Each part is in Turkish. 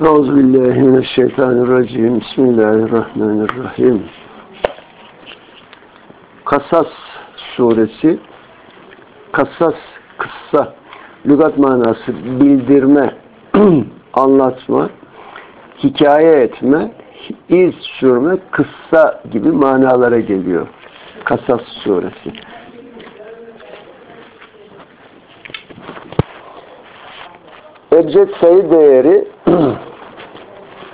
Euzubillahimineşşeytanirracim. Bismillahirrahmanirrahim. Kasas suresi Kasas kıssa lügat manası bildirme, anlatma, hikaye etme, iz sürme, kıssa gibi manalara geliyor. Kasas suresi. Ebced sayı değeri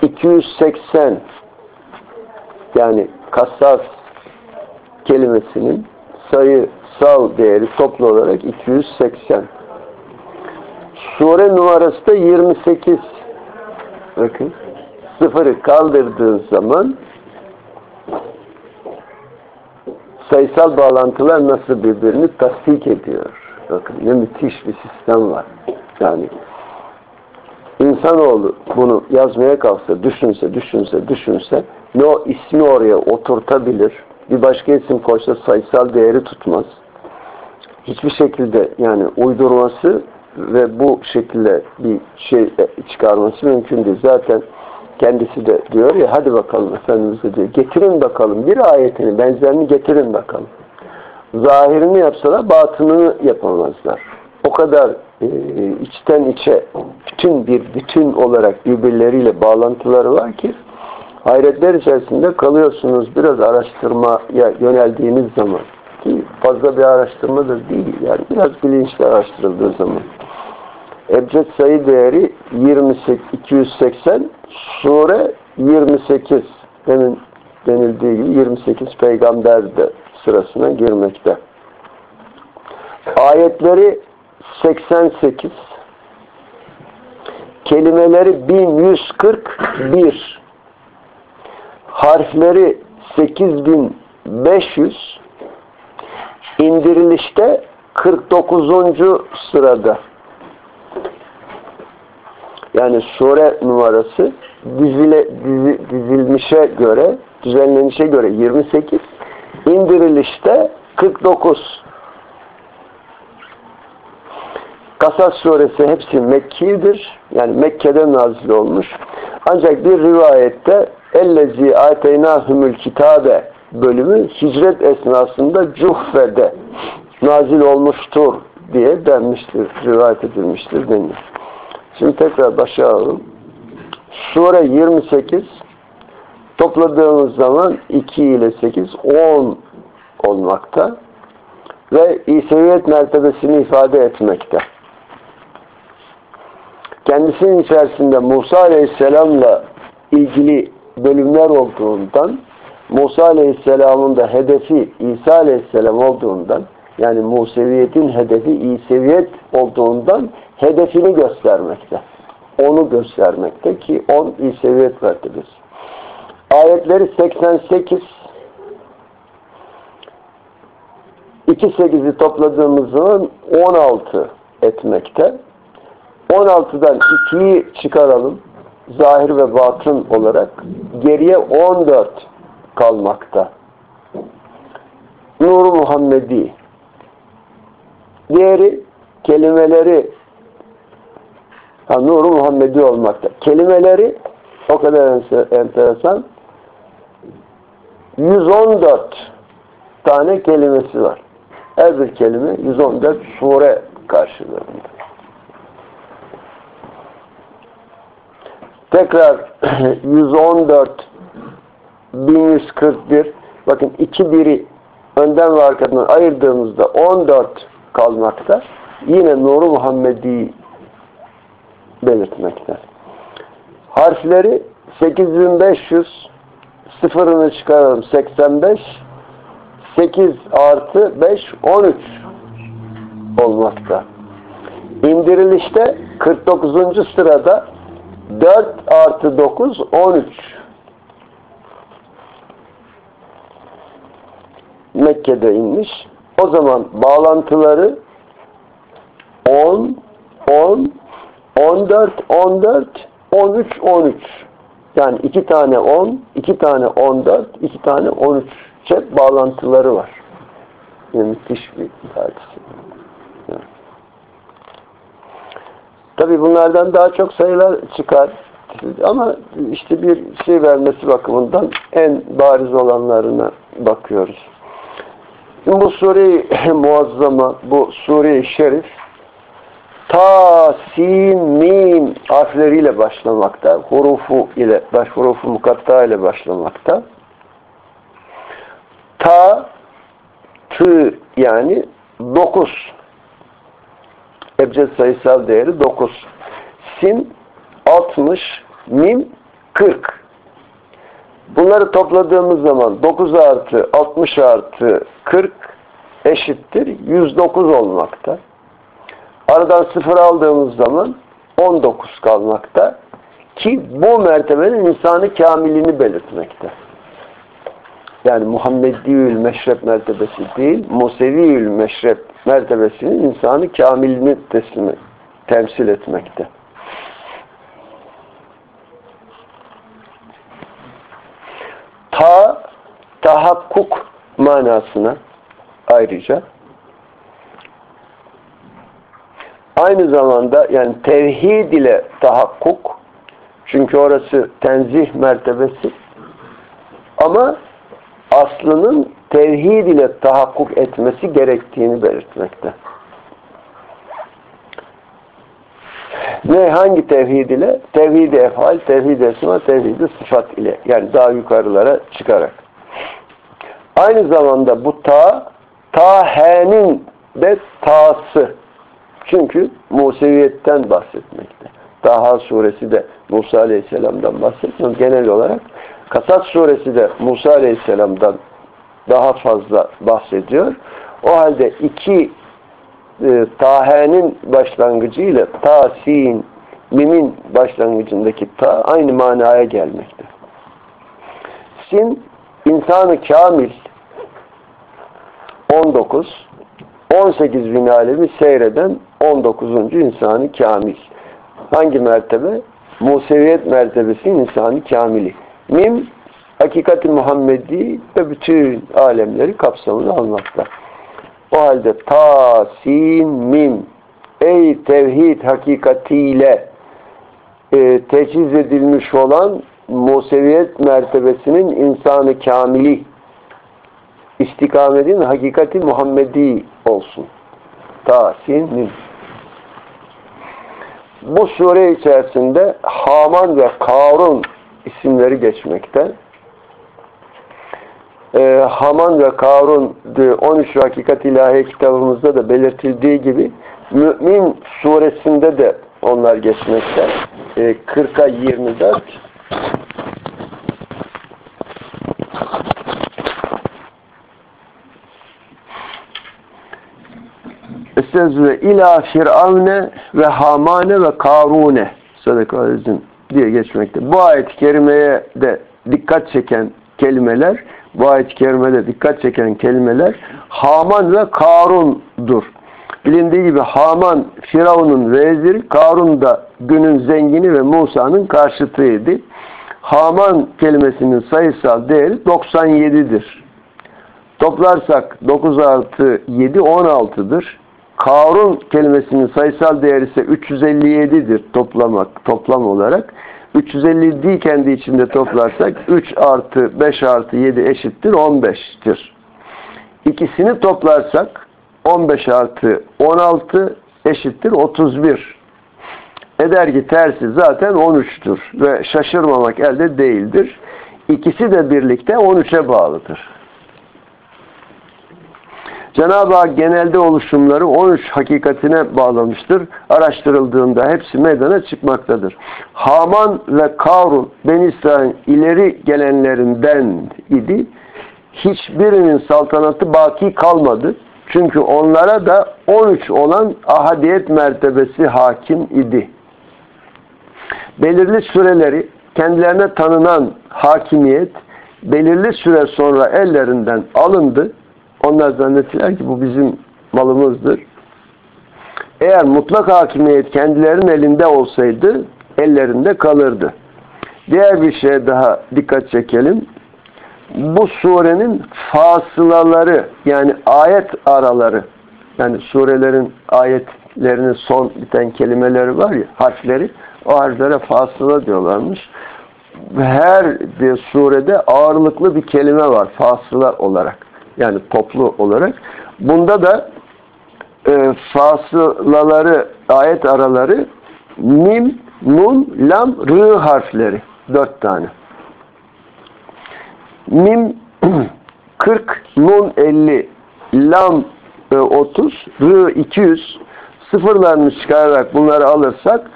280 yani kasas kelimesinin sayı sal değeri toplu olarak 280. Sure numarası da 28. Bakın. Sıfırı kaldırdığın zaman sayısal bağlantılar nasıl birbirini tasdik ediyor. Bakın ne müthiş bir sistem var. Yani insanoğlu bunu yazmaya kalksa, düşünse, düşünse, düşünse ne o ismi oraya oturtabilir, bir başka isim koysa sayısal değeri tutmaz. Hiçbir şekilde yani uydurması ve bu şekilde bir şey çıkarması mümkün değil. Zaten kendisi de diyor ya hadi bakalım Efendimiz diyor getirin bakalım bir ayetini benzerini getirin bakalım. Zahirini yapsalar batınını yapamazlar. O kadar e, içten içe bütün bir bütün olarak birbirleriyle bağlantıları var ki hayretler içerisinde kalıyorsunuz biraz araştırmaya yöneldiğiniz zaman. Ki fazla bir araştırmadır değil yani biraz bilinçli araştırıldığı zaman. Ebced sayı değeri 28, 280 sure 28 demin denildiği gibi 28 peygamber de sırasına girmekte. Ayetleri 88 kelimeleri 1141 harfleri 8500 indirilişte 49. sırada. Yani sure numarası dizile, dizi, dizilmişe göre düzenlenişe göre 28 indirilişte 49 Kasas suresi hepsi Mekki'dir. Yani Mekke'de nazil olmuş. Ancak bir rivayette ellezi ateynahumul kitabe bölümü hicret esnasında Cuhfe'de nazil olmuştur diye denmiştir, rivayet edilmiştir denir. Şimdi tekrar başa alalım. Sure 28 topladığımız zaman 2 ile 8 10 olmakta ve İseviyet mertebesini ifade etmekte. Kendisinin içerisinde Musa Aleyhisselam'la ilgili bölümler olduğundan Musa Aleyhisselam'ın da hedefi İsa Aleyhisselam olduğundan yani Museviyetin hedefi İseviyet olduğundan hedefini göstermekte. Onu göstermekte ki on İseviyet mertebesi. Ayetleri 88 2-8'i topladığımız zaman 16 etmekte. 16'dan 2'yi çıkaralım. Zahir ve batın olarak. Geriye 14 kalmakta. Nur Muhammedi. Diğeri kelimeleri ha, Nur Muhammedi olmakta. Kelimeleri o kadar enteresan 114 tane kelimesi var. Her bir kelime 114 sure karşılığında. Tekrar 114 1141 bakın iki biri önden ve arkadan ayırdığımızda 14 kalmakta. Yine Nuru Muhammedi belirtmekte. Harfleri 8500 sıfırını çıkaralım 85 8 artı 5 13 olmakta. İndirilişte 49. sırada 4 artı 9 13 Mekke'de inmiş. O zaman bağlantıları 10 10 14 14 13 13 yani iki tane 10 iki tane 14 iki tane 13 şey bağlantıları var. Yani müthiş bir hadise. Yani. Tabi bunlardan daha çok sayılar çıkar. Ama işte bir şey vermesi bakımından en bariz olanlarına bakıyoruz. Şimdi bu sure-i muazzama, bu sure-i şerif ta, sin, mim harfleriyle başlamakta. Hurufu ile, baş hurufu mukatta ile başlamakta. Ta, tı yani dokuz. Ebced sayısal değeri dokuz. Sin 60, mim 40. Bunları topladığımız zaman 9 artı 60 artı 40 eşittir 109 olmakta. Aradan 0 aldığımız zaman 19 kalmakta. Ki bu mertebenin insanı kamilini belirtmekte. Yani Muhammediül meşrep mertebesi değil, Museviül meşrep mertebesinin insanı kamilini teslim, temsil etmekte. Ta, tahakkuk manasına ayrıca aynı zamanda yani tevhid ile tahakkuk çünkü orası tenzih mertebesi ama aslının tevhid ile tahakkuk etmesi gerektiğini belirtmekte. Ne hangi tevhid ile? Tevhid-i efal, tevhid-i esma, tevhid-i sıfat ile. Yani daha yukarılara çıkarak. Aynı zamanda bu ta, tahenin de tası. Çünkü Museviyetten bahsetmekte. Taha suresi de Musa Aleyhisselam'dan bahsetmiyor. Genel olarak Kasas suresi de Musa Aleyhisselam'dan daha fazla bahsediyor. O halde iki e, tahenin başlangıcı ile ta, sin, mimin başlangıcındaki ta aynı manaya gelmekte. Sin, insanı kamil 19 18 bin alemi seyreden 19. insanı kamil. Hangi mertebe? Museviyet mertebesi insanı kamili. Mim, hakikati Muhammedi ve bütün alemleri kapsamını almakta. O halde ta, sin, mim ey tevhid hakikatiyle e, teçhiz edilmiş olan Museviyet mertebesinin insanı kamili istikametin hakikati Muhammedi olsun. Ta, sin, mim. Bu sure içerisinde Haman ve Karun isimleri geçmekte. Ee, Haman ve Karun 13 Hakikat İlahi kitabımızda da belirtildiği gibi Mümin suresinde de onlar geçmekte. Ee, 40'a 24 Estezve ila firavne ve hamane ve karune sadakalizm diye geçmekte. Bu ayet-i kerimeye de dikkat çeken kelimeler, bu ayet-i kerimede dikkat çeken kelimeler Haman ve Karun'dur. Bilindiği gibi Haman Firavun'un veziri, Karun da günün zengini ve Musa'nın karşıtıydı. Haman kelimesinin sayısal değeri 97'dir. Toplarsak 9 artı 7 16'dır. Karun kelimesinin sayısal değeri ise 357'dir toplamak, toplam olarak. 357'yi kendi içinde toplarsak 3 artı 5 artı 7 eşittir 15'tir. İkisini toplarsak 15 artı 16 eşittir 31. Eder ki tersi zaten 13'tür ve şaşırmamak elde değildir. İkisi de birlikte 13'e bağlıdır. Cenab-ı Hak genelde oluşumları 13 hakikatine bağlamıştır. Araştırıldığında hepsi meydana çıkmaktadır. Haman ve Karun Ben İsrail'in ileri gelenlerinden idi. Hiçbirinin saltanatı baki kalmadı. Çünkü onlara da 13 olan ahadiyet mertebesi hakim idi. Belirli süreleri kendilerine tanınan hakimiyet belirli süre sonra ellerinden alındı onlar zannettiler ki bu bizim malımızdır. Eğer mutlak hakimiyet kendilerinin elinde olsaydı ellerinde kalırdı. Diğer bir şeye daha dikkat çekelim. Bu surenin fasılaları yani ayet araları yani surelerin ayet isimlerinin son biten kelimeleri var ya, harfleri, o harflere fasıla diyorlarmış. Her bir surede ağırlıklı bir kelime var fasıla olarak. Yani toplu olarak. Bunda da e, fasılaları, ayet araları mim, nun, lam, rı harfleri. Dört tane. Mim 40, nun 50, lam 30, rı 200. Sıfırlarını çıkararak bunları alırsak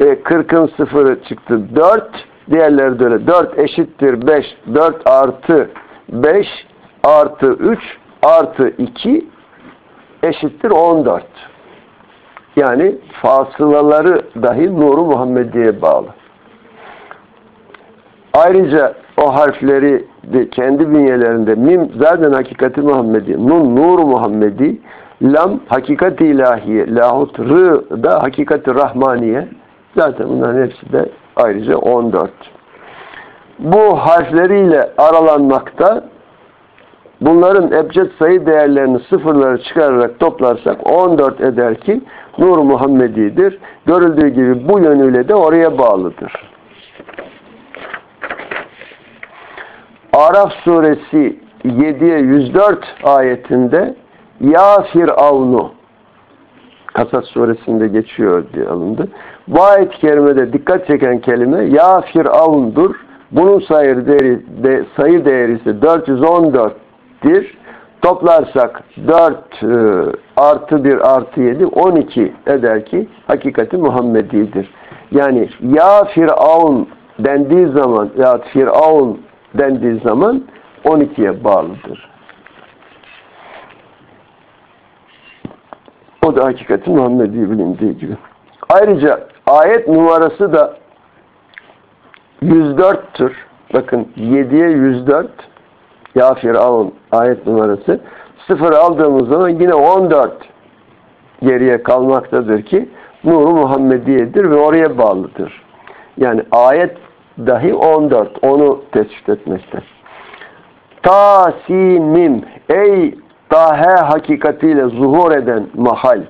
40'ın sıfırı çıktı 4. Diğerleri de öyle. 4 eşittir 5. 4 artı 5 artı 3 artı 2 eşittir 14. Yani fasılaları dahi nuru Muhammediye bağlı. Ayrıca o harfleri de kendi bünyelerinde mim zaten hakikati Muhammedi, nun nur Muhammedi, lam hakikati ilahiye, lahut rı da hakikati rahmaniye. Zaten bunların hepsi de ayrıca 14. Bu harfleriyle aralanmakta bunların ebced sayı değerlerini sıfırları çıkararak toplarsak 14 eder ki Nur Muhammedi'dir. Görüldüğü gibi bu yönüyle de oraya bağlıdır. Araf suresi 7'ye 104 ayetinde Ya Firavunu Kasas suresinde geçiyor diye alındı. Bu ayet-i kerimede dikkat çeken kelime Ya Firavun'dur. Bunun sayı değeri, de, sayı değeri ise 414'tir. Toplarsak 4 e, artı 1 artı 7 12 eder ki hakikati Muhammedi'dir. Yani ya Firavun dendiği zaman ya Firavun dendiği zaman 12'ye bağlıdır. O da hakikati Muhammedi bilindiği gibi. Ayrıca ayet numarası da 104'tür. Bakın 7'ye 104 Ya Firavun ayet numarası. Sıfır aldığımız zaman yine 14 geriye kalmaktadır ki Nuru Muhammediye'dir ve oraya bağlıdır. Yani ayet dahi 14. Onu tespit etmekte. Tasimim ey dahe hakikatiyle zuhur eden mahal.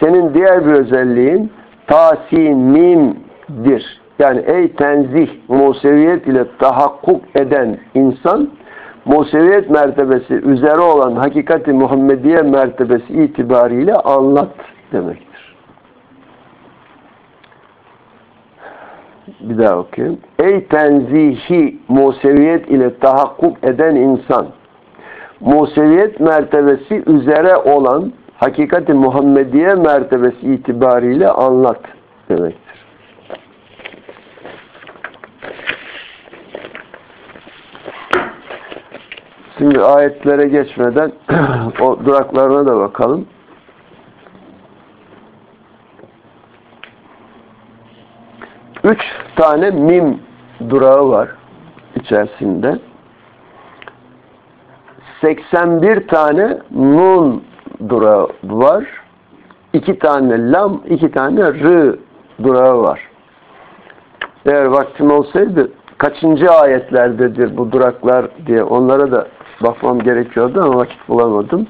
Senin diğer bir özelliğin tasimimdir. Yani ey tenzih, museviyet ile tahakkuk eden insan, museviyet mertebesi üzere olan hakikati Muhammediye mertebesi itibariyle anlat demektir. Bir daha okuyayım. Ey tenzihi museviyet ile tahakkuk eden insan, museviyet mertebesi üzere olan hakikati Muhammediye mertebesi itibariyle anlat demektir. Şimdi ayetlere geçmeden o duraklarına da bakalım. Üç tane mim durağı var içerisinde. 81 tane nun durağı var. iki tane lam, iki tane rı durağı var. Eğer vaktim olsaydı kaçıncı ayetlerdedir bu duraklar diye onlara da bakmam gerekiyordu ama vakit bulamadım.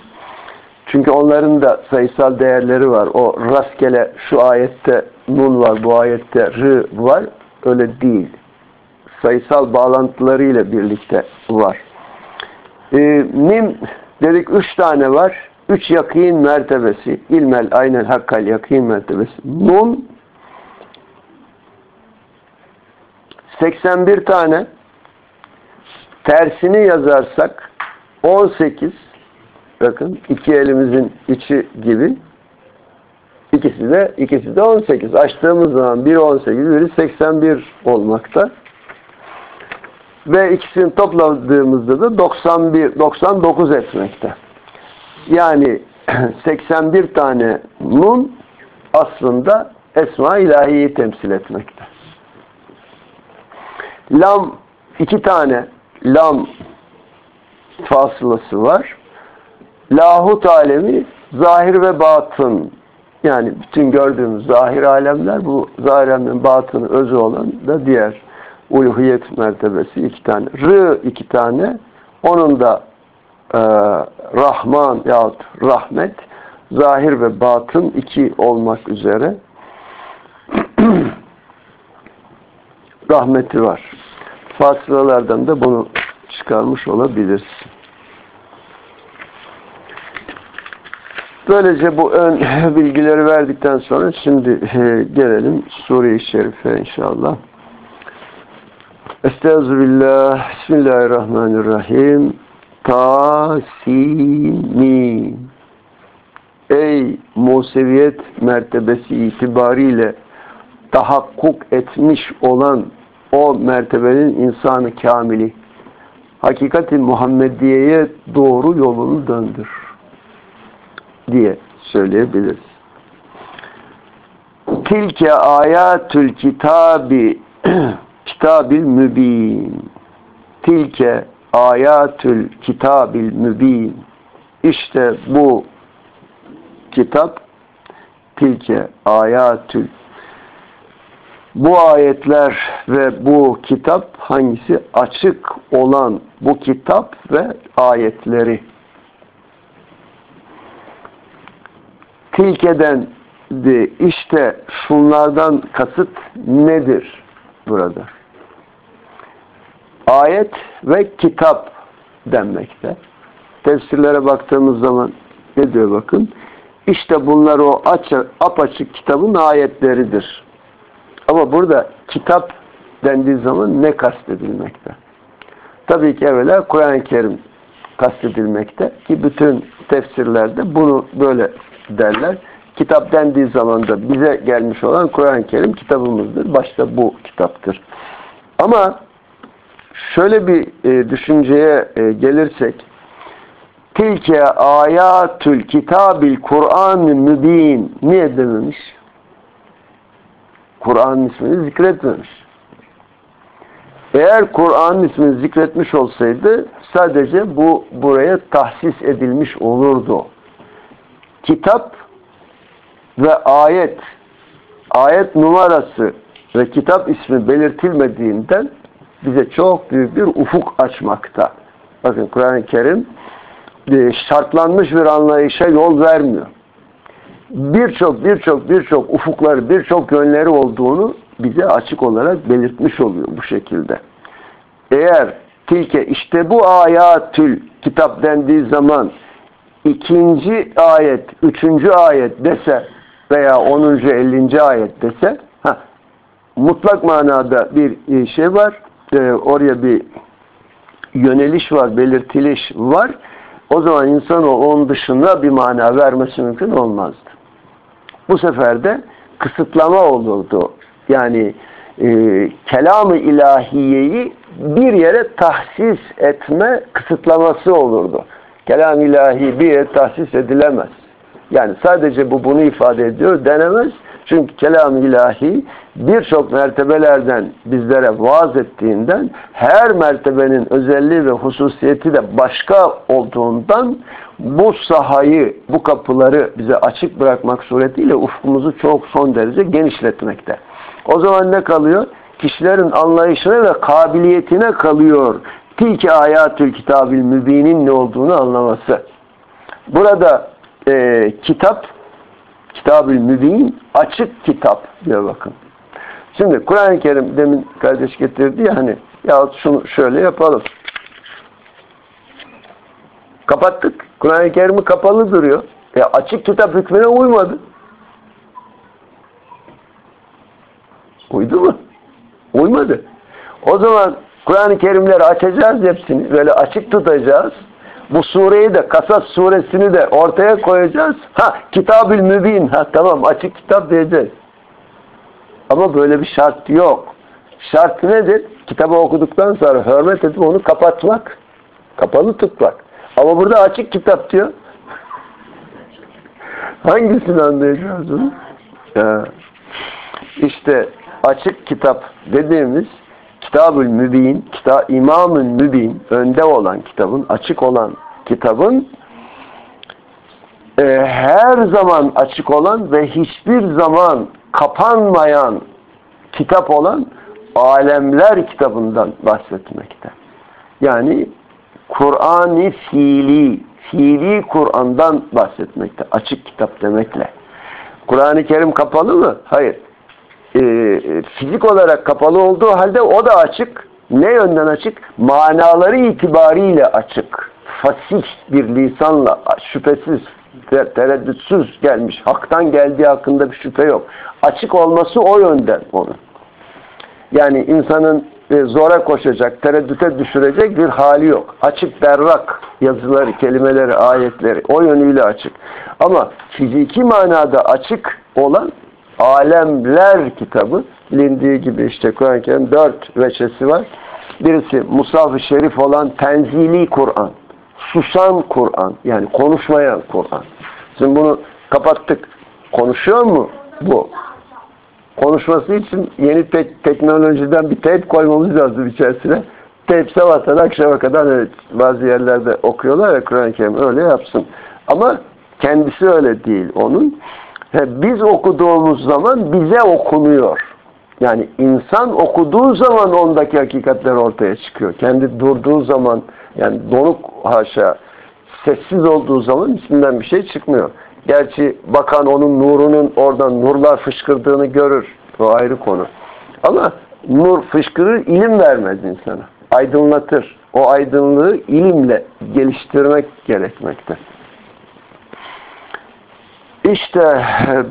Çünkü onların da sayısal değerleri var. O rastgele şu ayette nun var, bu ayette rı var. Öyle değil. Sayısal bağlantılarıyla birlikte var. Ee, mim dedik üç tane var. Üç yakîn mertebesi. ilmel aynel hakkal yakîn mertebesi. Nun 81 tane tersini yazarsak 18 bakın iki elimizin içi gibi. İkisi de ikisi de 18 açtığımız zaman biri 18 biri 81 olmakta. Ve ikisini topladığımızda da 91 99 etmekte. Yani 81 tane nun aslında Esma ilahiyi temsil etmekte. Lam iki tane lam fasılası var. Lahut alemi zahir ve batın yani bütün gördüğümüz zahir alemler bu zahir alemin batını özü olan da diğer uluhiyet mertebesi iki tane. Rı iki tane onun da e, Rahman yahut rahmet zahir ve batın iki olmak üzere rahmeti var. Fasılalardan da bunu çıkarmış olabiliriz. Böylece bu ön bilgileri verdikten sonra şimdi gelelim Sure-i Şerife inşallah. Estağfirullah. Bismillahirrahmanirrahim. Tasimi. Ey Museviyet mertebesi itibariyle tahakkuk etmiş olan o mertebenin insanı kamili hakikati Muhammediye'ye doğru yolunu döndür diye söyleyebiliriz. Tilke ayatül kitabi kitabil mübin tilke ayatül kitabil mübin işte bu kitap tilke ayatül bu ayetler ve bu kitap hangisi? Açık olan bu kitap ve ayetleri. Tilkeden de işte şunlardan kasıt nedir burada? Ayet ve kitap denmekte. Tefsirlere baktığımız zaman ne diyor bakın? İşte bunlar o açık, apaçık kitabın ayetleridir. Ama burada kitap dendiği zaman ne kastedilmekte? Tabii ki evvela Kur'an-ı Kerim kastedilmekte ki bütün tefsirlerde bunu böyle derler. Kitap dendiği zaman da bize gelmiş olan Kur'an-ı Kerim kitabımızdır. Başta bu kitaptır. Ama şöyle bir e, düşünceye e, gelirsek tilke ayatül kitabil Kur'an-ı mübin niye dememiş? Kur'an'ın ismini zikretmemiş. Eğer Kur'an'ın ismini zikretmiş olsaydı sadece bu buraya tahsis edilmiş olurdu. Kitap ve ayet ayet numarası ve kitap ismi belirtilmediğinden bize çok büyük bir ufuk açmakta. Bakın Kur'an-ı Kerim e, şartlanmış bir anlayışa yol vermiyor birçok birçok birçok ufukları, birçok yönleri olduğunu bize açık olarak belirtmiş oluyor bu şekilde. Eğer tilke işte bu ayatül kitap dendiği zaman ikinci ayet, üçüncü ayet dese veya onuncu, ellinci ayet dese ha, mutlak manada bir şey var. E, oraya bir yöneliş var, belirtiliş var. O zaman insan onun dışında bir mana vermesi mümkün olmazdı. Bu sefer de kısıtlama olurdu. Yani e, kelam-ı ilahiyeyi bir yere tahsis etme kısıtlaması olurdu. Kelam ilahi bir yere tahsis edilemez. Yani sadece bu bunu ifade ediyor denemez. Çünkü kelam ilahi birçok mertebelerden bizlere vaaz ettiğinden her mertebenin özelliği ve hususiyeti de başka olduğundan bu sahayı, bu kapıları bize açık bırakmak suretiyle ufkumuzu çok son derece genişletmekte. O zaman ne kalıyor? Kişilerin anlayışına ve kabiliyetine kalıyor. Tilki ayatül kitabil mübinin ne olduğunu anlaması. Burada e, kitap, kitabül mübin, açık kitap diyor bakın. Şimdi Kur'an-ı Kerim demin kardeş getirdi ya hani ya şunu şöyle yapalım. Kapattık. Kur'an-ı Kerim'i kapalı duruyor. E açık kitap hükmüne uymadı. Uydu mu? Uymadı. O zaman Kur'an-ı Kerimleri açacağız hepsini. Böyle açık tutacağız. Bu sureyi de Kasas suresini de ortaya koyacağız. Ha kitabül mübin. Ha tamam açık kitap diyeceğiz. Ama böyle bir şart yok. Şart nedir? Kitabı okuduktan sonra hürmet edip onu kapatmak. Kapalı tutmak. Ama burada açık kitap diyor. Hangisini anlayacağız bunu? Ya. İşte açık kitap dediğimiz Kitabül Mübin, kita, İmamül Mübin, önde olan kitabın, açık olan kitabın e, her zaman açık olan ve hiçbir zaman kapanmayan kitap olan alemler kitabından bahsetmekte. Yani Kur'an-ı fiili, temsili Kur'an'dan bahsetmekte. Açık kitap demekle. Kur'an-ı Kerim kapalı mı? Hayır. Ee, fizik olarak kapalı olduğu halde o da açık. Ne yönden açık? Manaları itibariyle açık. Fasih bir lisanla şüphesiz, tereddütsüz gelmiş. Hak'tan geldiği hakkında bir şüphe yok. Açık olması o yönden onun. Yani insanın e, zora koşacak, tereddüte düşürecek bir hali yok. Açık, berrak yazıları, kelimeleri, ayetleri o yönüyle açık. Ama fiziki manada açık olan Alemler kitabı bilindiği gibi işte Kur'an-ı Kerim dört veçesi var. Birisi Musaf-ı Şerif olan tenzili Kur'an. Susan Kur'an. Yani konuşmayan Kur'an. Şimdi bunu kapattık. Konuşuyor mu bu? Konuşması için yeni tek teknolojiden bir teyp koymamız lazım içerisine. Teyp sabahtan akşama kadar evet, bazı yerlerde okuyorlar ya Kur'an-ı Kerim öyle yapsın. Ama kendisi öyle değil onun. Biz okuduğumuz zaman bize okunuyor. Yani insan okuduğu zaman ondaki hakikatler ortaya çıkıyor. Kendi durduğu zaman yani donuk haşa sessiz olduğu zaman içinden bir şey çıkmıyor. Gerçi bakan onun nurunun oradan nurlar fışkırdığını görür. O ayrı konu. Ama nur fışkırır, ilim vermez insana. Aydınlatır. O aydınlığı ilimle geliştirmek gerekmekte. İşte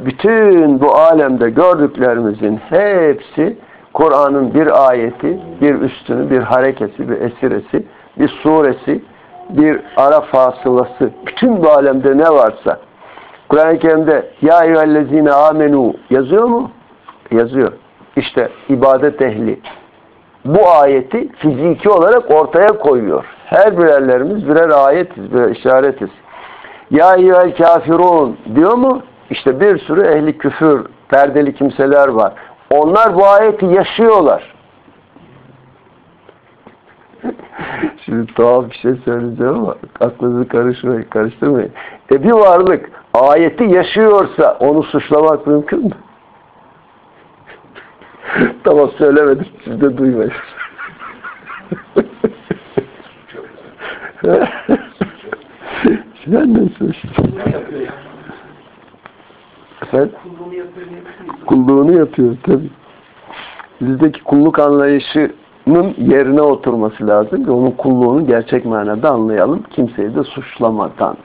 bütün bu alemde gördüklerimizin hepsi Kur'an'ın bir ayeti, bir üstünü, bir harekesi, bir esiresi, bir suresi, bir ara fasılası. Bütün bu alemde ne varsa Kur'an-ı Kerim'de Ya eyyühellezine amenu yazıyor mu? Yazıyor. İşte ibadet ehli. Bu ayeti fiziki olarak ortaya koyuyor. Her birerlerimiz birer ayetiz, birer işaretiz. Ya eyyühel kafirun diyor mu? İşte bir sürü ehli küfür, perdeli kimseler var. Onlar bu ayeti yaşıyorlar. Şimdi tuhaf bir şey söyleyeceğim ama aklınızı karıştırmayın. karıştırmayın. E bir varlık ayeti yaşıyorsa onu suçlamak mümkün mü? tamam söylemedim. Siz de duymayın. Ne söylüyorsun? Efendim? Kulluğunu yapıyor tabii. Bizdeki kulluk anlayışının yerine oturması lazım ki onun kulluğunu gerçek manada anlayalım. Kimseyi de suçlamadan.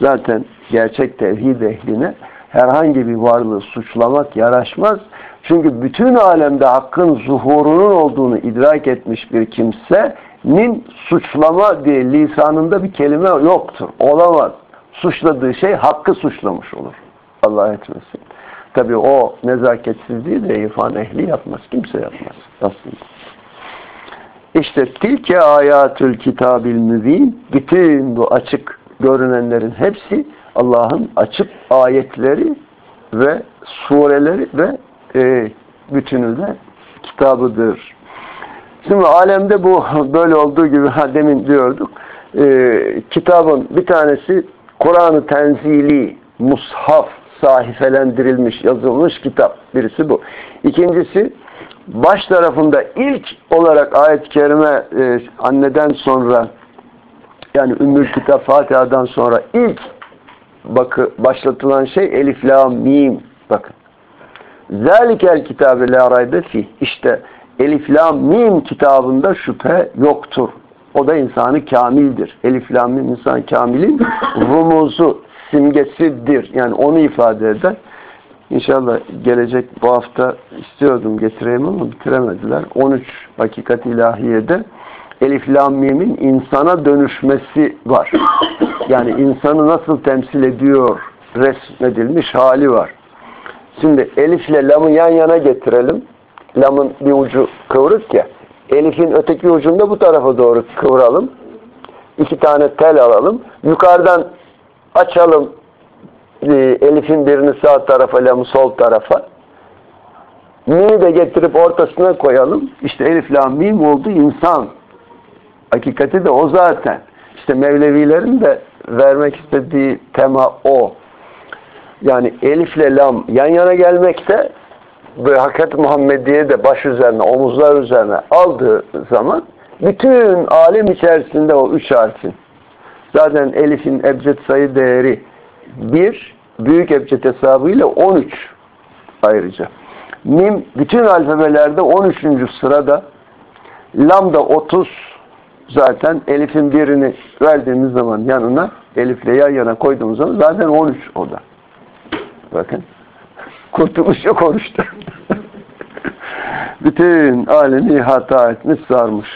Zaten gerçek tevhid ehline herhangi bir varlığı suçlamak yaraşmaz. Çünkü bütün alemde hakkın zuhurunun olduğunu idrak etmiş bir kimsenin suçlama diye lisanında bir kelime yoktur. Olamaz. Suçladığı şey hakkı suçlamış olur. Allah etmesin. Tabi o nezaketsizliği de irfan ehli yapmaz. Kimse yapmaz aslında. İşte tilke ayatül kitabil mübin bütün bu açık görünenlerin hepsi Allah'ın açık ayetleri ve sureleri ve e, bütünü de kitabıdır. Şimdi alemde bu böyle olduğu gibi ha, demin diyorduk e, kitabın bir tanesi Kur'an-ı tenzili mushaf sahifelendirilmiş, yazılmış kitap. Birisi bu. İkincisi baş tarafında ilk olarak ayet-i kerime e, anneden sonra yani Ümmül Kitap Fatiha'dan sonra ilk bakı, başlatılan şey Elif, La, Mim. Bakın. Zalikel kitabı la raybe fi. İşte Elif, La, Mim kitabında şüphe yoktur. O da insanı kamildir. Elif, La, Mim insan kamilin rumuzu, simgesidir. Yani onu ifade eder. İnşallah gelecek bu hafta istiyordum getireyim ama bitiremediler. 13 hakikat ilahiyede Elif Lam Mim'in insana dönüşmesi var. Yani insanı nasıl temsil ediyor resmedilmiş hali var. Şimdi Elif ile Lam'ı yan yana getirelim. Lam'ın bir ucu kıvrık ya. Elif'in öteki ucunda bu tarafa doğru kıvıralım. İki tane tel alalım. Yukarıdan açalım e, Elif'in birini sağ tarafa, Lam'ı sol tarafa. Mim'i de getirip ortasına koyalım. İşte Elif, Lam, Mim oldu insan. Hakikati de o zaten. İşte Mevlevilerin de vermek istediği tema o. Yani Elif ile Lam yan yana gelmekte ve Hakikat Muhammediye de baş üzerine, omuzlar üzerine aldığı zaman bütün alem içerisinde o üç harfin Zaten elifin ebced sayı değeri 1, büyük ebced hesabıyla 13 ayrıca. Mim bütün alfabelerde 13. sırada. Lam da 30 zaten elifin birini verdiğimiz zaman yanına elifle yan yana koyduğumuz zaman zaten 13 o da. Bakın. Kurtuluş yok oruçta. Bütün alemi hata etmiş sarmış.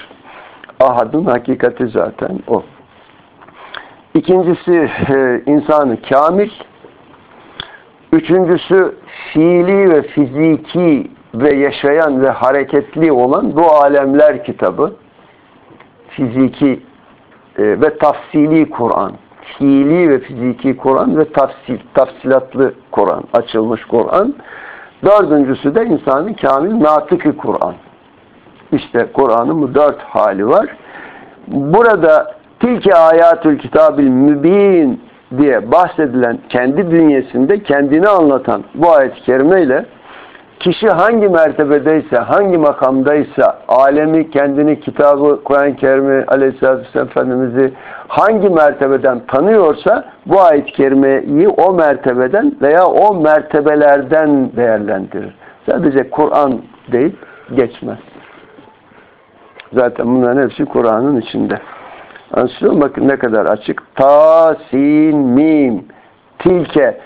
Ahadın hakikati zaten o. İkincisi e, insanı kamil. Üçüncüsü fiili ve fiziki ve yaşayan ve hareketli olan bu alemler kitabı. Fiziki e, ve tafsili Kur'an. Fiili ve fiziki Kur'an ve tafsil, tafsilatlı Kur'an. Açılmış Kur'an. Dördüncüsü de insanın kamil natıkı Kur'an. İşte Kur'an'ın bu dört hali var. Burada tilke ayatül kitabil mübin diye bahsedilen kendi bünyesinde kendini anlatan bu ayet-i kerimeyle kişi hangi mertebedeyse, hangi makamdaysa, alemi, kendini, kitabı, Kur'an-ı Kerim'i, Aleyhisselatü Efendimiz'i hangi mertebeden tanıyorsa bu ayet-i kerimeyi o mertebeden veya o mertebelerden değerlendirir. Sadece Kur'an deyip geçmez. Zaten bunların hepsi Kur'an'ın içinde. Anlaşılıyor mu? Bakın ne kadar açık. Ta, sin, mim, tilke.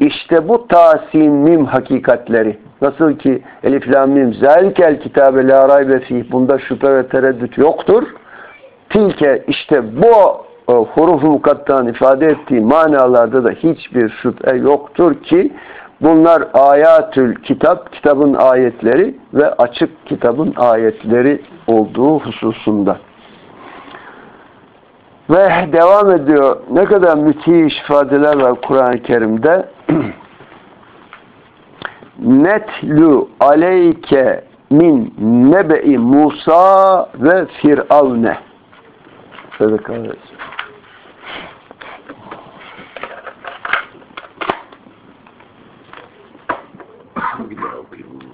İşte bu ta, sin, mim hakikatleri. Nasıl ki elif, lam, mim, zelkel kitabe la raybe fih. Bunda şüphe ve tereddüt yoktur. Tilke işte bu e, huruf-u mukattan ifade ettiği manalarda da hiçbir şüphe yoktur ki bunlar ayatül kitap, kitabın ayetleri ve açık kitabın ayetleri olduğu hususunda. Ve devam ediyor. Ne kadar müthiş ifadeler var Kur'an-ı Kerim'de. Netlu aleyke min nebe'i Musa ve Firavne. Sadaka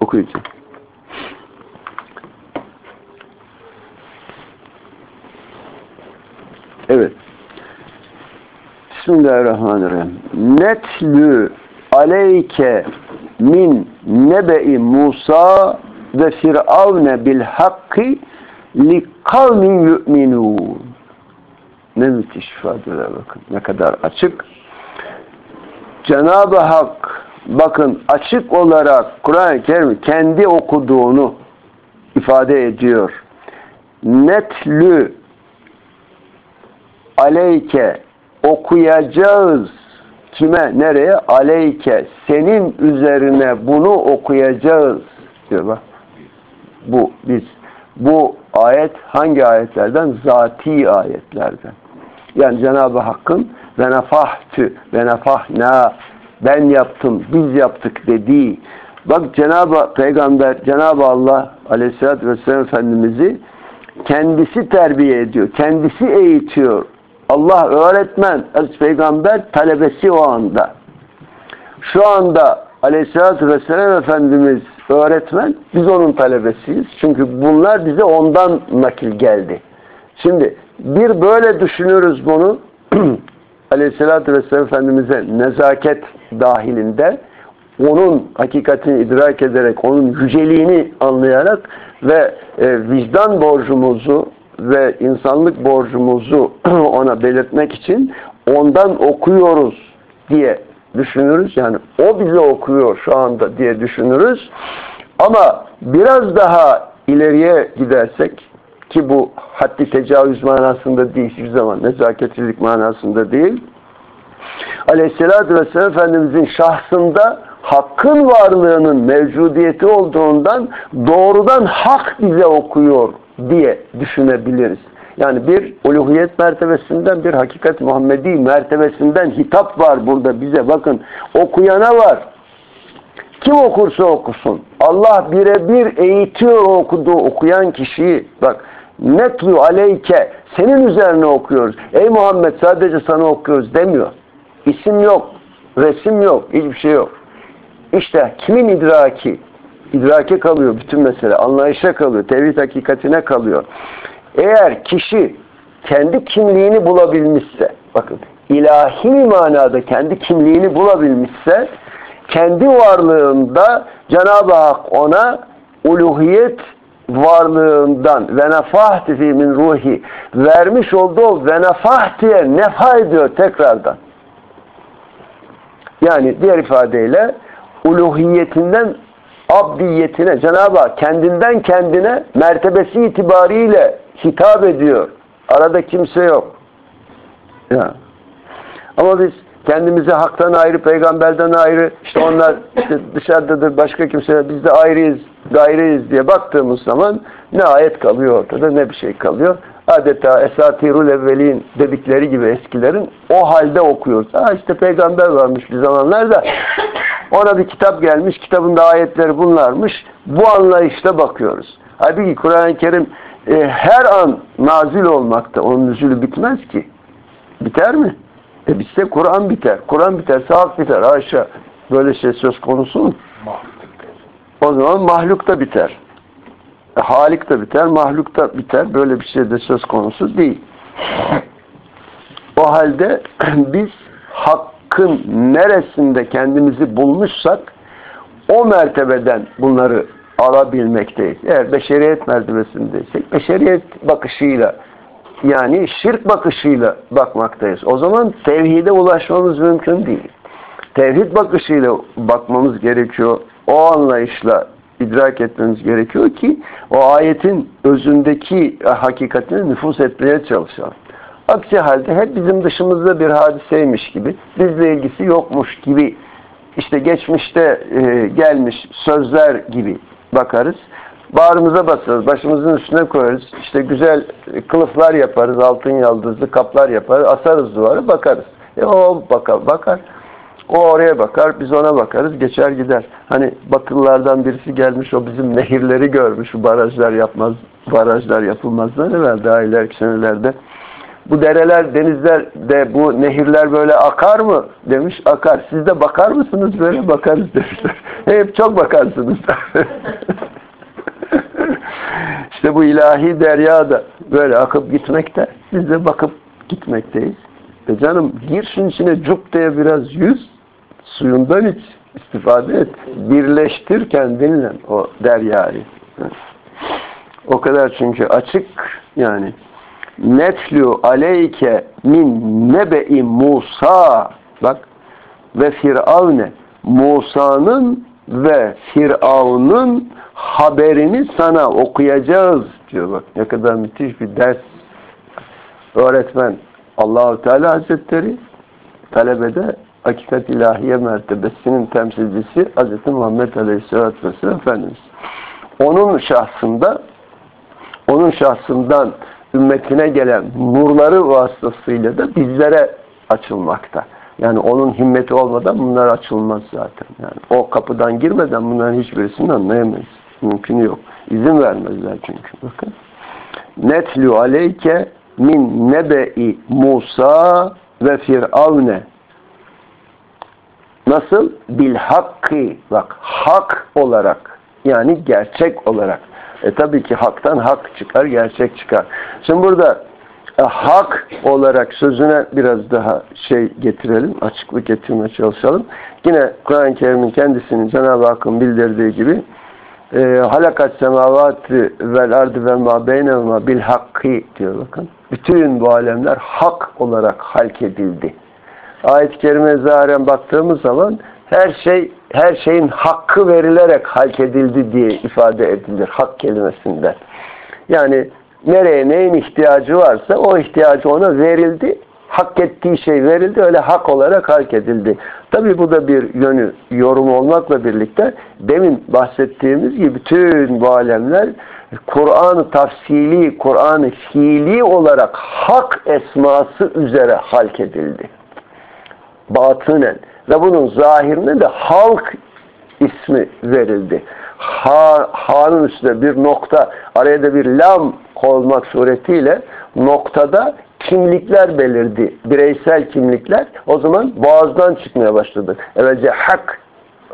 Okuyacağım. Evet. Bismillahirrahmanirrahim. Netlü aleyke min nebe'i Musa ve firavne bil hakki li kavmin yu'minun. Ne müthiş ifadeler bakın. Ne kadar açık. Cenab-ı Hak bakın açık olarak Kur'an-ı Kerim kendi okuduğunu ifade ediyor. Netlü aleyke okuyacağız. Kime? Nereye? Aleyke. Senin üzerine bunu okuyacağız. Diyor bak. Bu biz. Bu ayet hangi ayetlerden? Zati ayetlerden. Yani Cenab-ı Hakk'ın ve nefahtü ve nefahna ben yaptım, biz yaptık dediği. Bak Cenab-ı Peygamber, Cenab-ı Allah Aleyhisselatü Vesselam Efendimiz'i kendisi terbiye ediyor, kendisi eğitiyor. Allah öğretmen, peygamber talebesi o anda. Şu anda Aleyhisselatü Vesselam Efendimiz öğretmen, biz onun talebesiyiz. Çünkü bunlar bize ondan nakil geldi. Şimdi bir böyle düşünürüz bunu. Aleyhisselatü Vesselam Efendimiz'e nezaket dahilinde onun hakikatini idrak ederek, onun yüceliğini anlayarak ve e, vicdan borcumuzu ve insanlık borcumuzu ona belirtmek için ondan okuyoruz diye düşünürüz. Yani o bize okuyor şu anda diye düşünürüz. Ama biraz daha ileriye gidersek ki bu haddi tecavüz manasında değil hiçbir zaman nezaketsizlik manasında değil. Aleyhisselatü Vesselam Efendimizin şahsında hakkın varlığının mevcudiyeti olduğundan doğrudan hak bize okuyor diye düşünebiliriz. Yani bir uluhiyet mertebesinden bir hakikat Muhammedi mertebesinden hitap var burada bize. Bakın okuyana var. Kim okursa okusun. Allah birebir eğitiyor okuduğu okuyan kişiyi. Bak netlu aleyke senin üzerine okuyoruz. Ey Muhammed sadece sana okuyoruz demiyor. İsim yok, resim yok, hiçbir şey yok. İşte kimin idraki? İdrake kalıyor bütün mesele. Anlayışa kalıyor. Tevhid hakikatine kalıyor. Eğer kişi kendi kimliğini bulabilmişse, bakın ilahi manada kendi kimliğini bulabilmişse, kendi varlığında Cenab-ı Hak ona uluhiyet varlığından ve nefahti min ruhi vermiş olduğu ve nefahtiye nefa ediyor tekrardan. Yani diğer ifadeyle uluhiyetinden abdiyetine Cenab-ı Hak kendinden kendine mertebesi itibariyle hitap ediyor. Arada kimse yok. Ya. Ama biz kendimizi haktan ayrı, peygamberden ayrı, işte onlar işte dışarıdadır, başka kimse, biz de ayrıyız, gayrıyız diye baktığımız zaman ne ayet kalıyor ortada, ne bir şey kalıyor. Adeta esatirul evvelin dedikleri gibi eskilerin o halde okuyoruz. Ha işte peygamber varmış bir zamanlarda. Ona bir kitap gelmiş, kitabında ayetleri bunlarmış. Bu anlayışla bakıyoruz. Halbuki Kur'an-ı Kerim e, her an nazil olmakta. Onun nüzülü bitmez ki. Biter mi? E bitse Kur'an biter. Kur'an biterse hak biter. Haşa. Böyle şey söz konusu mu? O zaman mahluk da biter. E, halik de biter, mahluk da biter. Böyle bir şey de söz konusu değil. O halde biz hakkın neresinde kendimizi bulmuşsak o mertebeden bunları alabilmekteyiz. Eğer beşeriyet mertebesindeysek beşeriyet bakışıyla yani şirk bakışıyla bakmaktayız. O zaman tevhide ulaşmamız mümkün değil. Tevhid bakışıyla bakmamız gerekiyor. O anlayışla idrak etmemiz gerekiyor ki o ayetin özündeki hakikatini nüfus etmeye çalışalım. Aksi halde hep bizim dışımızda bir hadiseymiş gibi, bizle ilgisi yokmuş gibi, işte geçmişte e, gelmiş sözler gibi bakarız. Bağrımıza basarız, başımızın üstüne koyarız. İşte güzel kılıflar yaparız, altın yaldızlı kaplar yaparız, asarız duvara, bakarız. E o bakar, bakar. O oraya bakar, biz ona bakarız, geçer gider. Hani Batılılardan birisi gelmiş, o bizim nehirleri görmüş, barajlar yapmaz, barajlar yapılmazlar evvel daha ileriki senelerde. Bu dereler, denizler de bu nehirler böyle akar mı? Demiş, akar. Siz de bakar mısınız? Böyle bakarız demişler. Hep çok bakarsınız. İşte bu ilahi derya da böyle akıp gitmekte. Biz de bakıp gitmekteyiz. E canım gir şunun içine cuk diye biraz yüz, suyundan iç, istifade et. Birleştir kendinle o deryayı. O kadar çünkü açık yani. Netlu aleyke min nebe'i Musa bak ve Firavne Musa'nın ve Firavun'un haberini sana okuyacağız diyor bak ne kadar müthiş bir ders öğretmen Allahu Teala Hazretleri talebede hakikat ilahiye mertebesinin temsilcisi Hz. Muhammed Aleyhisselatü Vesselam Efendimiz. Onun şahsında onun şahsından ümmetine gelen nurları vasıtasıyla da bizlere açılmakta. Yani onun himmeti olmadan bunlar açılmaz zaten. Yani o kapıdan girmeden bunların hiçbirisini anlayamayız. Mümkün yok. İzin vermezler çünkü. Bakın. Netlu aleyke min nebe'i Musa ve Firavne. Nasıl? Bil hakkı. Bak hak olarak. Yani gerçek olarak. E tabii ki haktan hak çıkar, gerçek çıkar. Şimdi burada e, hak olarak sözüne biraz daha şey getirelim, açıklık getirmeye çalışalım. Yine Kur'an-ı Kerim'in kendisinin Cenab-ı Hakk'ın bildirdiği gibi e, halakat semavati vel ardı ve ma beynevma bil hakkı diyor bakın. Bütün bu alemler hak olarak halk edildi. Ayet-i kerime zahiren baktığımız zaman her şey her şeyin hakkı verilerek halk edildi diye ifade edilir hak kelimesinden. Yani nereye neyin ihtiyacı varsa o ihtiyacı ona verildi. Hak ettiği şey verildi. Öyle hak olarak halk edildi. Tabi bu da bir yönü yorum olmakla birlikte demin bahsettiğimiz gibi bütün bu alemler Kur'an-ı tafsili, Kur'an-ı fiili olarak hak esması üzere halk edildi. Batınen. Ve bunun zahirine de halk ismi verildi. Ha, ha'nın üstünde bir nokta, araya da bir lam olmak suretiyle noktada kimlikler belirdi. Bireysel kimlikler. O zaman boğazdan çıkmaya başladı. Evvelce hak,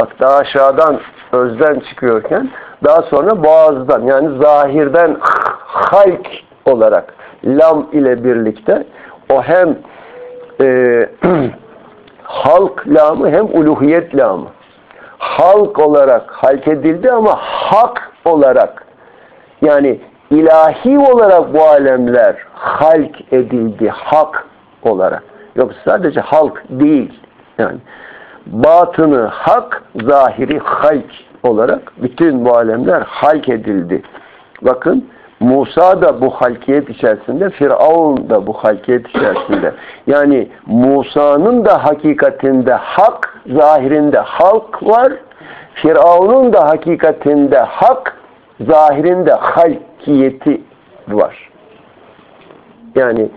bak daha aşağıdan özden çıkıyorken daha sonra boğazdan yani zahirden halk olarak lam ile birlikte o hem e, halk lamı hem uluhiyet lamı. Halk olarak halk edildi ama hak olarak yani ilahi olarak bu alemler halk edildi, hak olarak. Yoksa sadece halk değil. Yani batını hak, zahiri halk olarak bütün bu alemler halk edildi. Bakın Musa da bu halkiyet içerisinde, Firavun da bu halkiyet içerisinde. Yani Musa'nın da hakikatinde hak, zahirinde halk var. Firavun'un da hakikatinde hak, zahirinde halkiyeti var. Yani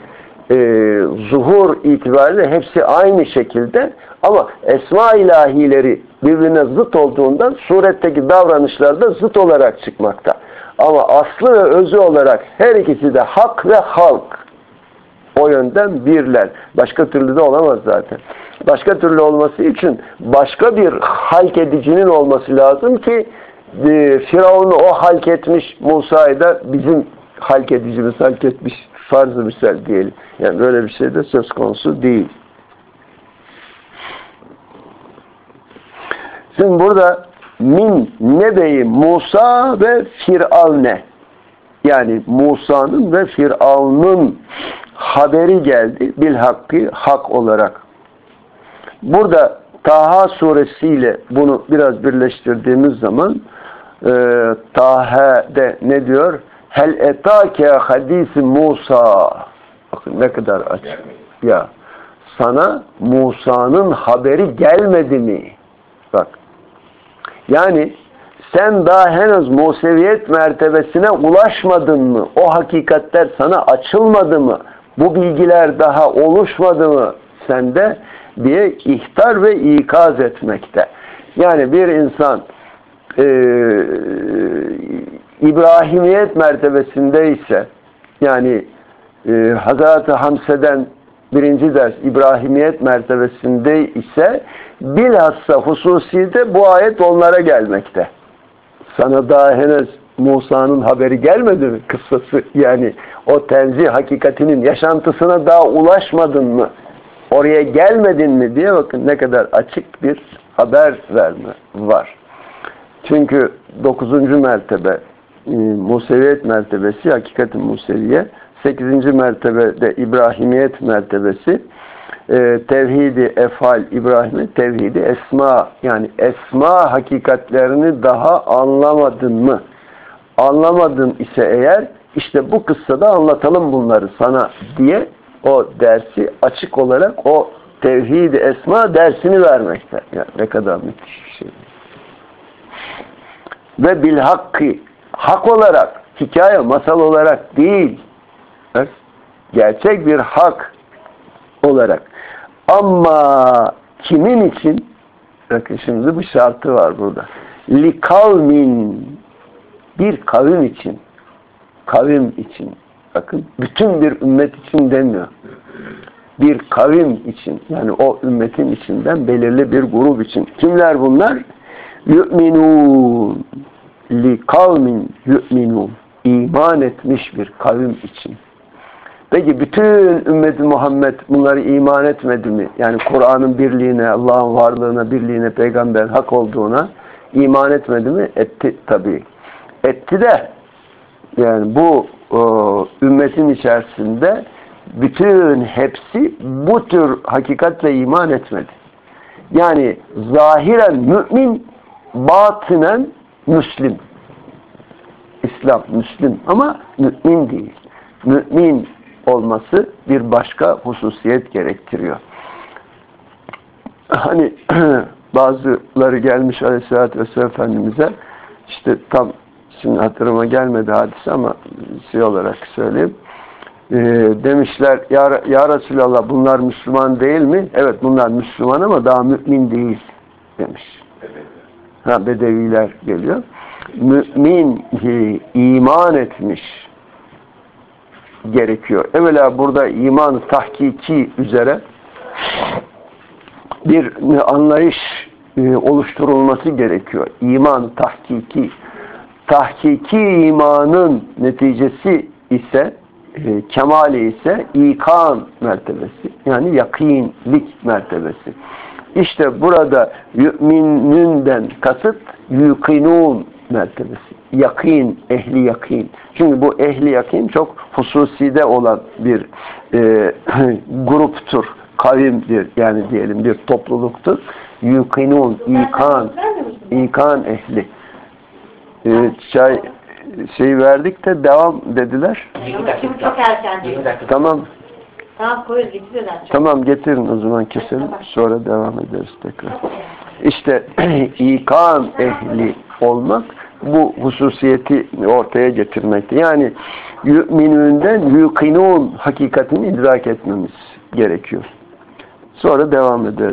e, zuhur itibariyle hepsi aynı şekilde ama esma ilahileri birbirine zıt olduğundan suretteki davranışlar da zıt olarak çıkmakta. Ama aslı ve özü olarak her ikisi de hak ve halk. O yönden birler. Başka türlü de olamaz zaten. Başka türlü olması için başka bir halk edicinin olması lazım ki e, Firavun'u o halk etmiş, Musa'yı da bizim halk edicimiz halk etmiş farz-ı misal diyelim. Yani böyle bir şey de söz konusu değil. Şimdi burada min nebeyi Musa ve Firavne yani Musa'nın ve Firavun'un haberi geldi bil hakkı hak olarak. Burada Taha suresiyle bunu biraz birleştirdiğimiz zaman e, Tahe'de ne diyor? Hel etake hadisi Musa bakın ne kadar açık. Ya sana Musa'nın haberi gelmedi mi? Yani sen daha henüz Museviyet mertebesine ulaşmadın mı? O hakikatler sana açılmadı mı? Bu bilgiler daha oluşmadı mı sende diye ihtar ve ikaz etmekte. Yani bir insan e, İbrahimiyet mertebesinde ise yani e, Hazreti Hamse'den birinci ders İbrahimiyet mertebesinde ise bilhassa hususi de bu ayet onlara gelmekte. Sana daha henüz Musa'nın haberi gelmedi mi kıssası? Yani o tenzih hakikatinin yaşantısına daha ulaşmadın mı? Oraya gelmedin mi diye bakın ne kadar açık bir haber verme var. Çünkü dokuzuncu mertebe e, Museviyet mertebesi, hakikati Museviye, sekizinci mertebede İbrahimiyet mertebesi, e, tevhidi efal İbrahim'in tevhidi esma yani esma hakikatlerini daha anlamadın mı? Anlamadın ise eğer işte bu kıssada anlatalım bunları sana diye o dersi açık olarak o tevhid esma dersini vermekte. Yani ne kadar müthiş bir şey. Ve bil hakkı hak olarak hikaye masal olarak değil gerçek bir hak olarak. Ama kimin için? Bakın şimdi bu şartı var burada. Li kavmin bir kavim için kavim için. Bakın bütün bir ümmet için demiyor. Bir kavim için yani o ümmetin içinden belirli bir grup için. Kimler bunlar? Yu'minun. Li kavmin yu'minun. İman etmiş bir kavim için Peki bütün ümmeti Muhammed bunları iman etmedi mi? Yani Kur'an'ın birliğine, Allah'ın varlığına, birliğine, peygamberin hak olduğuna iman etmedi mi? Etti tabii. Etti de yani bu o, ümmetin içerisinde bütün hepsi bu tür hakikatle iman etmedi. Yani zahiren mümin, batinen Müslim. İslam, Müslim ama mümin değil. Mümin olması bir başka hususiyet gerektiriyor. Hani bazıları gelmiş Aleyhisselatü Vesselam Efendimiz'e işte tam şimdi hatırıma gelmedi hadise ama şey olarak söyleyeyim. E, demişler ya, ya Resulallah bunlar Müslüman değil mi? Evet bunlar Müslüman ama daha mümin değil demiş. Ha, bedeviler geliyor. Mümin iman etmiş gerekiyor. Evvela burada iman tahkiki üzere bir anlayış e, oluşturulması gerekiyor. İman tahkiki. Tahkiki imanın neticesi ise e, kemali ise ikan mertebesi. Yani yakinlik mertebesi. İşte burada yüminünden kasıt yukinun mertebesi. Yakin, ehli yakin. Çünkü bu ehli yakin çok hususide olan bir e, gruptur, kavimdir yani diyelim bir topluluktur. Yukinun, ikan, ikan ehli. E, çay şey verdik de devam dediler. Şimdi çok erken. Tamam, Tamam koyuz getiriyorlar. tamam getirin o zaman keselim. Sonra devam ederiz tekrar. İşte ikan ehli olmak bu hususiyeti ortaya getirmekte. Yani yüminünden yukinun hakikatini idrak etmemiz gerekiyor. Sonra devam ederiz.